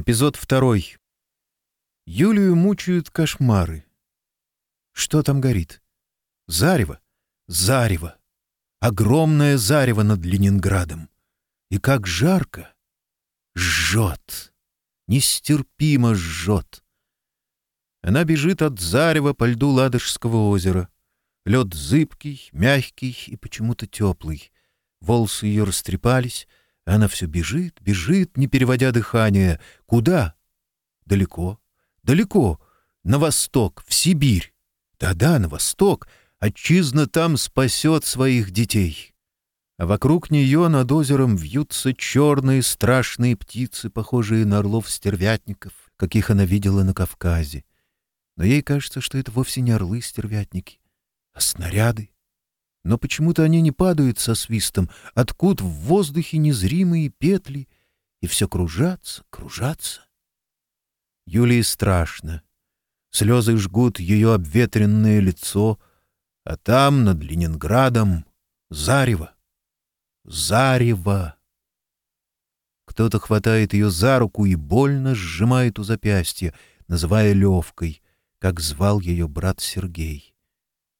Эпизод второй. Юлию мучают кошмары. Что там горит? Зарево. Зарево. Огромное зарево над Ленинградом. И как жарко. Жжет. Нестерпимо жжет. Она бежит от зарева по льду Ладожского озера. Лед зыбкий, мягкий и почему-то теплый. Волосы ее растрепались — она все бежит, бежит, не переводя дыхание. Куда? Далеко, далеко, на восток, в Сибирь. Да-да, на восток. Отчизна там спасет своих детей. А вокруг нее над озером вьются черные страшные птицы, похожие на орлов-стервятников, каких она видела на Кавказе. Но ей кажется, что это вовсе не орлы-стервятники, а снаряды. Но почему-то они не падают со свистом, откут в воздухе незримые петли, и все кружатся, кружатся. Юлии страшно. Слезы жгут ее обветренное лицо, а там, над Ленинградом, зарево. Зарево! Кто-то хватает ее за руку и больно сжимает у запястья, называя Левкой, как звал ее брат Сергей.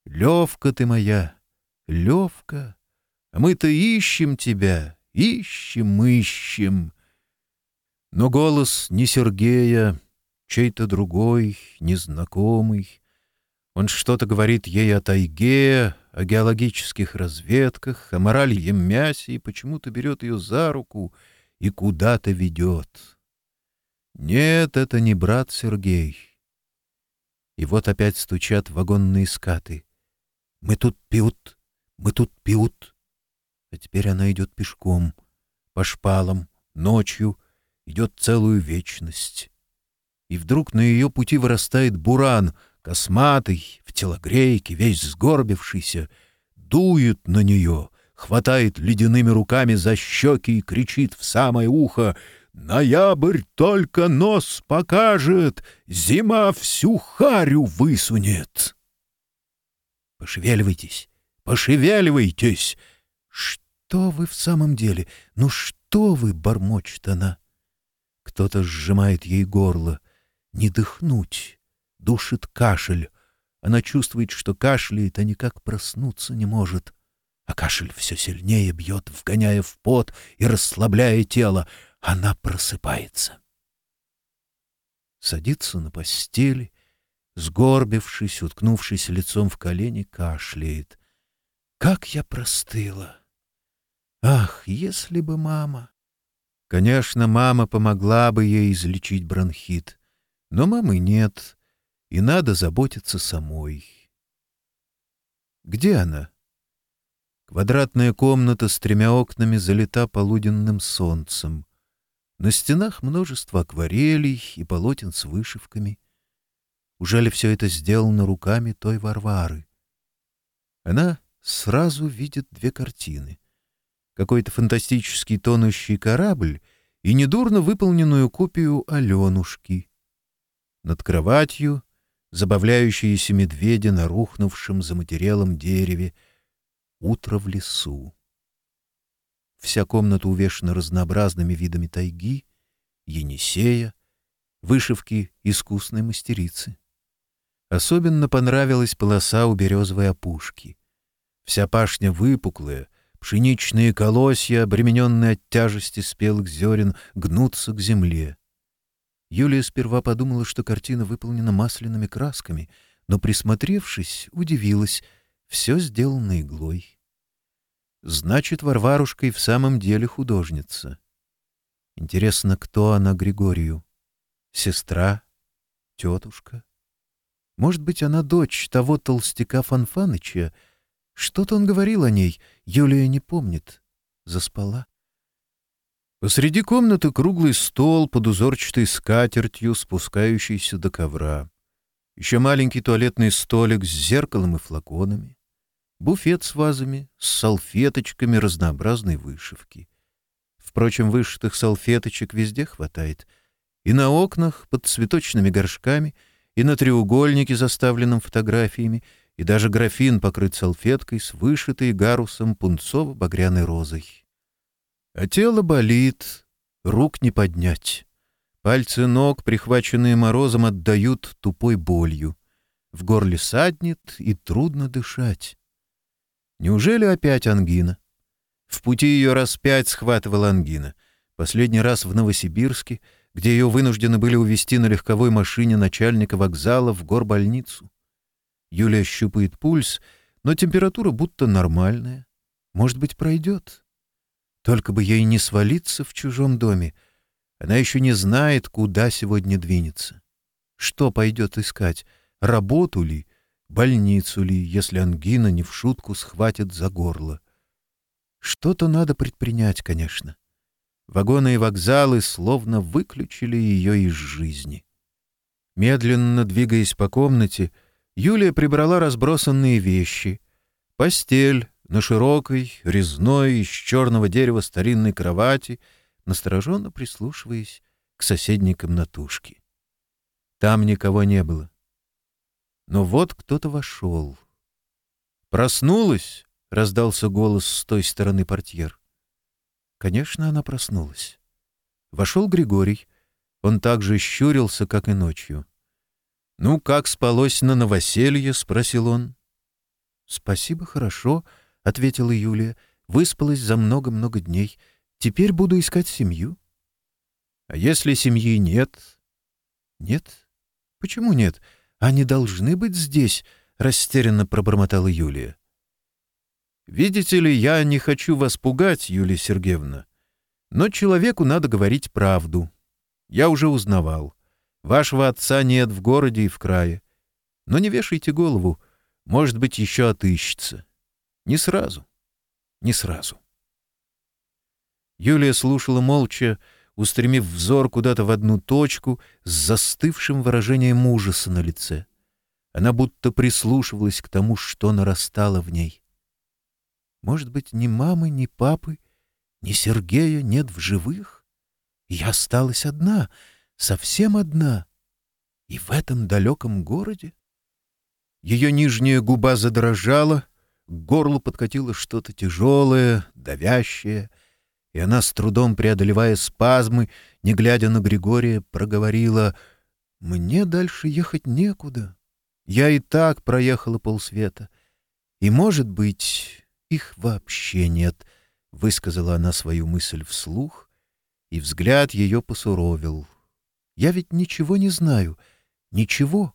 «Левка ты моя!» Левка, а мы-то ищем тебя, ищем, ищем. Но голос не Сергея, чей-то другой, незнакомый. Он что-то говорит ей о тайге, о геологических разведках, о моральем мясе и почему-то берет ее за руку и куда-то ведет. Нет, это не брат Сергей. И вот опять стучат вагонные скаты. Мы тут пьют, мы тут пьют. А теперь она идет пешком, по шпалам, ночью, идет целую вечность. И вдруг на ее пути вырастает буран, косматый, в телогрейке, весь сгорбившийся, дует на нее, хватает ледяными руками за щеки и кричит в самое ухо «Ноябрь только нос покажет, зима всю харю высунет!» «Пошевеливайтесь! пошевеливайтесь!» «Что вы в самом деле? Ну что вы, бормочет она?» Кто-то сжимает ей горло. «Не дыхнуть!» Душит кашель. Она чувствует, что кашляет, а никак проснуться не может. А кашель все сильнее бьет, вгоняя в пот и расслабляя тело. Она просыпается. Садится на постели, сгорбившись, уткнувшись лицом в колени, кашляет. Как я простыла! Ах, если бы мама! Конечно, мама помогла бы ей излечить бронхит, но мамы нет, и надо заботиться самой. Где она? Квадратная комната с тремя окнами залита полуденным солнцем. На стенах множество акварелей и полотен с вышивками. Ужели все это сделано руками той Варвары? Она сразу видит две картины. Какой-то фантастический тонущий корабль и недурно выполненную копию Аленушки. Над кроватью забавляющиеся медведи на рухнувшем за материалом дереве, утро в лесу. Вся комната увешана разнообразными видами тайги, енисея, вышивки искусной мастерицы. Особенно понравилась полоса у березовой опушки. Вся пашня выпуклая, пшеничные колосья, обремененные от тяжести спелых зерен, гнутся к земле. Юлия сперва подумала, что картина выполнена масляными красками, но, присмотревшись, удивилась — все сделано иглой. Значит, Варварушка и в самом деле художница. Интересно, кто она Григорию? Сестра? Тетушка? Может быть, она дочь того толстяка Фанфаныча, что-то он говорил о ней, Юлия не помнит. Заспала. Посреди комнаты круглый стол под узорчатой скатертью, спускающийся до ковра. Еще маленький туалетный столик с зеркалом и флаконами. Буфет с вазами, с салфеточками разнообразной вышивки. Впрочем, вышитых салфеточек везде хватает. И на окнах, под цветочными горшками, и на треугольнике, заставленном фотографиями — и даже графин покрыт салфеткой с вышитой гарусом пунцово-багряной розой. А тело болит, рук не поднять. Пальцы ног, прихваченные морозом, отдают тупой болью. В горле саднет и трудно дышать. Неужели опять ангина? В пути ее раз пять схватывала ангина. Последний раз в Новосибирске, где ее вынуждены были увезти на легковой машине начальника вокзала в горбольницу. Юля щупает пульс, но температура будто нормальная. Может быть, пройдет. Только бы ей не свалиться в чужом доме. Она еще не знает, куда сегодня двинется. Что пойдет искать? Работу ли? Больницу ли, если ангина не в шутку схватит за горло? Что-то надо предпринять, конечно. Вагоны и вокзалы словно выключили ее из жизни. Медленно двигаясь по комнате, — Юлия прибрала разбросанные вещи. Постель на широкой, резной, из черного дерева старинной кровати, настороженно прислушиваясь к соседней комнатушке. Там никого не было. Но вот кто-то вошел. «Проснулась?» — раздался голос с той стороны портьер. Конечно, она проснулась. Вошел Григорий. Он также щурился, как и ночью. «Ну, как спалось на новоселье?» — спросил он. «Спасибо, хорошо», — ответила Юлия. «Выспалась за много-много дней. Теперь буду искать семью». «А если семьи нет?» «Нет? Почему нет? Они должны быть здесь», — растерянно пробормотала Юлия. «Видите ли, я не хочу вас пугать, Юлия Сергеевна, но человеку надо говорить правду. Я уже узнавал». Вашего отца нет в городе и в крае. Но не вешайте голову. Может быть, еще отыщется. Не сразу. Не сразу. Юлия слушала молча, устремив взор куда-то в одну точку с застывшим выражением ужаса на лице. Она будто прислушивалась к тому, что нарастало в ней. Может быть, ни мамы, ни папы, ни Сергея нет в живых? Я осталась одна — совсем одна. И в этом далеком городе? Ее нижняя губа задрожала, к горлу подкатило что-то тяжелое, давящее, и она, с трудом преодолевая спазмы, не глядя на Григория, проговорила «Мне дальше ехать некуда. Я и так проехала полсвета. И, может быть, их вообще нет», — высказала она свою мысль вслух, и взгляд ее посуровил. Я ведь ничего не знаю. Ничего.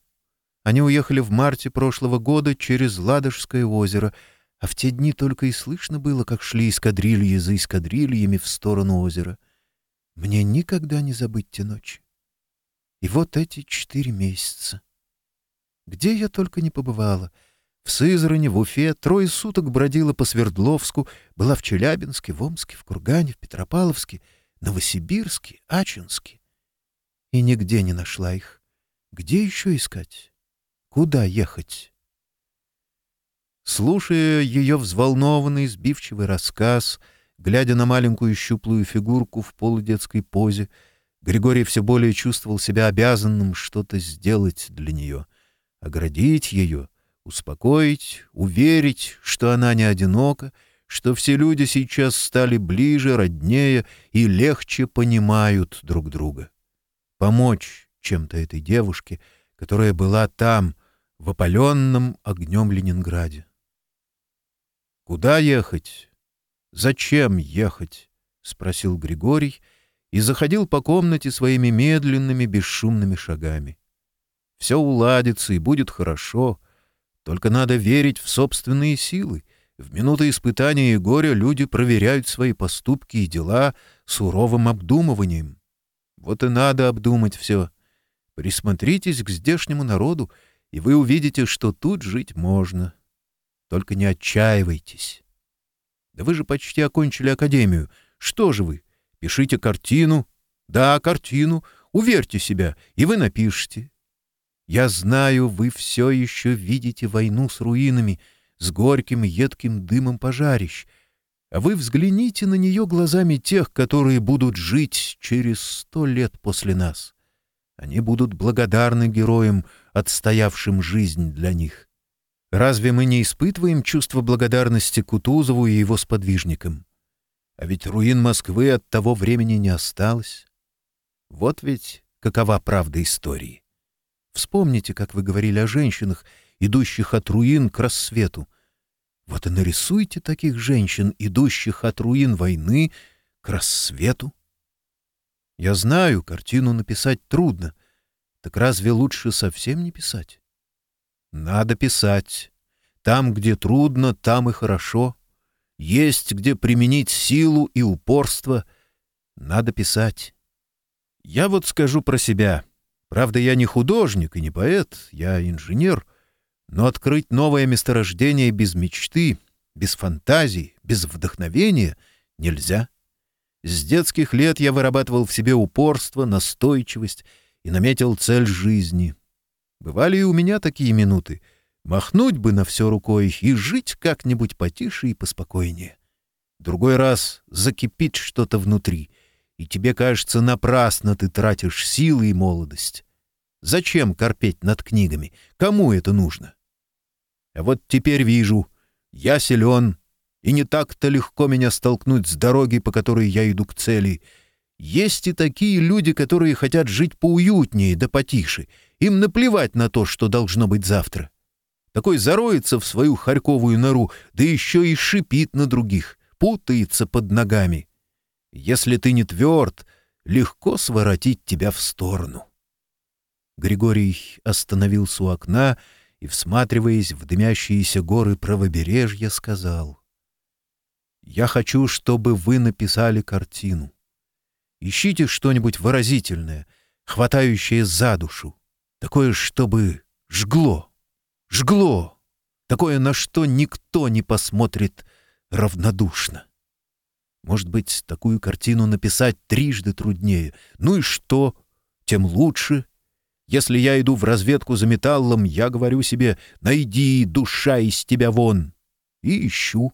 Они уехали в марте прошлого года через Ладожское озеро, а в те дни только и слышно было, как шли эскадрильи за эскадрильями в сторону озера. Мне никогда не забыть те ночи. И вот эти четыре месяца. Где я только не побывала. В Сызране, в Уфе, трое и нигде не нашла их. Где еще искать? Куда ехать? Слушая ее взволнованный, сбивчивый рассказ, глядя на маленькую щуплую фигурку в полудетской позе, Григорий все более чувствовал себя обязанным что-то сделать для нее, оградить ее, успокоить, уверить, что она не одинока, что все люди сейчас стали ближе, роднее и легче понимают друг друга помочь чем-то этой девушке, которая была там, в опаленном огнем Ленинграде. «Куда ехать? Зачем ехать?» — спросил Григорий и заходил по комнате своими медленными, бесшумными шагами. «Все уладится и будет хорошо, только надо верить в собственные силы. В минуты испытания и горя люди проверяют свои поступки и дела суровым обдумыванием. Вот и надо обдумать все. Присмотритесь к здешнему народу, и вы увидите, что тут жить можно. Только не отчаивайтесь. Да вы же почти окончили академию. Что же вы? Пишите картину. Да, картину. Уверьте себя, и вы напишете. Я знаю, вы все еще видите войну с руинами, с горьким едким дымом пожарищ, а Вы взгляните на нее глазами тех, которые будут жить через сто лет после нас. Они будут благодарны героям, отстоявшим жизнь для них. Разве мы не испытываем чувство благодарности Кутузову и его сподвижникам? А ведь руин Москвы от того времени не осталось. Вот ведь какова правда истории. Вспомните, как вы говорили о женщинах, идущих от руин к рассвету, вот и нарисуйте таких женщин, идущих от руин войны к рассвету. Я знаю, картину написать трудно. Так разве лучше совсем не писать? Надо писать. Там, где трудно, там и хорошо. Есть где применить силу и упорство. Надо писать. Я вот скажу про себя. Правда, я не художник и не поэт, я инженер — но открыть новое месторождение без мечты, без фантазий, без вдохновения нельзя. С детских лет я вырабатывал в себе упорство, настойчивость и наметил цель жизни. Бывали и у меня такие минуты. Махнуть бы на все рукой и жить как-нибудь потише и поспокойнее. Другой раз закипит что-то внутри, и тебе кажется, напрасно ты тратишь силы и молодость. Зачем корпеть над книгами? Кому это нужно? Вот теперь вижу, я силен, и не так-то легко меня столкнуть с дороги, по которой я иду к цели. Есть и такие люди, которые хотят жить поуютнее да потише. Им наплевать на то, что должно быть завтра. Такой зароется в свою харьковую нору, да еще и шипит на других, путается под ногами. Если ты не тверд, легко своротить тебя в сторону. Григорий остановился у окна и и, всматриваясь в дымящиеся горы правобережья, сказал, «Я хочу, чтобы вы написали картину. Ищите что-нибудь выразительное, хватающее за душу, такое, чтобы жгло, жгло, такое, на что никто не посмотрит равнодушно. Может быть, такую картину написать трижды труднее. Ну и что? Тем лучше, если я иду в разведку за металлом, я говорю себе «Найди, душа из тебя вон!» И ищу.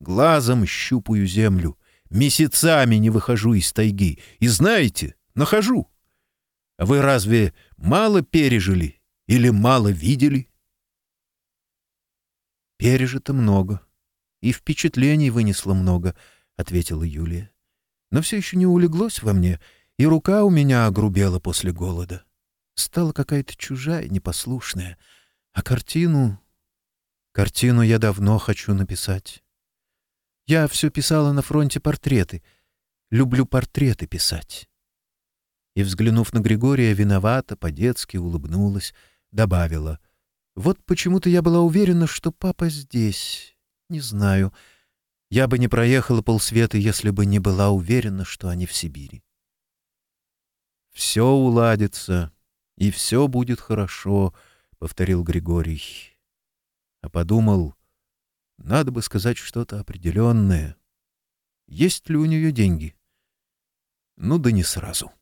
Глазом щупаю землю. Месяцами не выхожу из тайги. И знаете, нахожу. А вы разве мало пережили или мало видели? Пережито много. И впечатлений вынесло много, — ответила Юлия. Но все еще не улеглось во мне, и рука у меня огрубела после голода. — стала какая-то чужая, непослушная. А картину... Картину я давно хочу написать. Я все писала на фронте портреты. Люблю портреты писать. И, взглянув на Григория, виновата, по-детски улыбнулась, добавила. Вот почему-то я была уверена, что папа здесь. Не знаю. Я бы не проехала полсвета, если бы не была уверена, что они в Сибири. «Все уладится», и все будет хорошо», — повторил Григорий. А подумал, надо бы сказать что-то определенное. Есть ли у нее деньги? Ну да не сразу.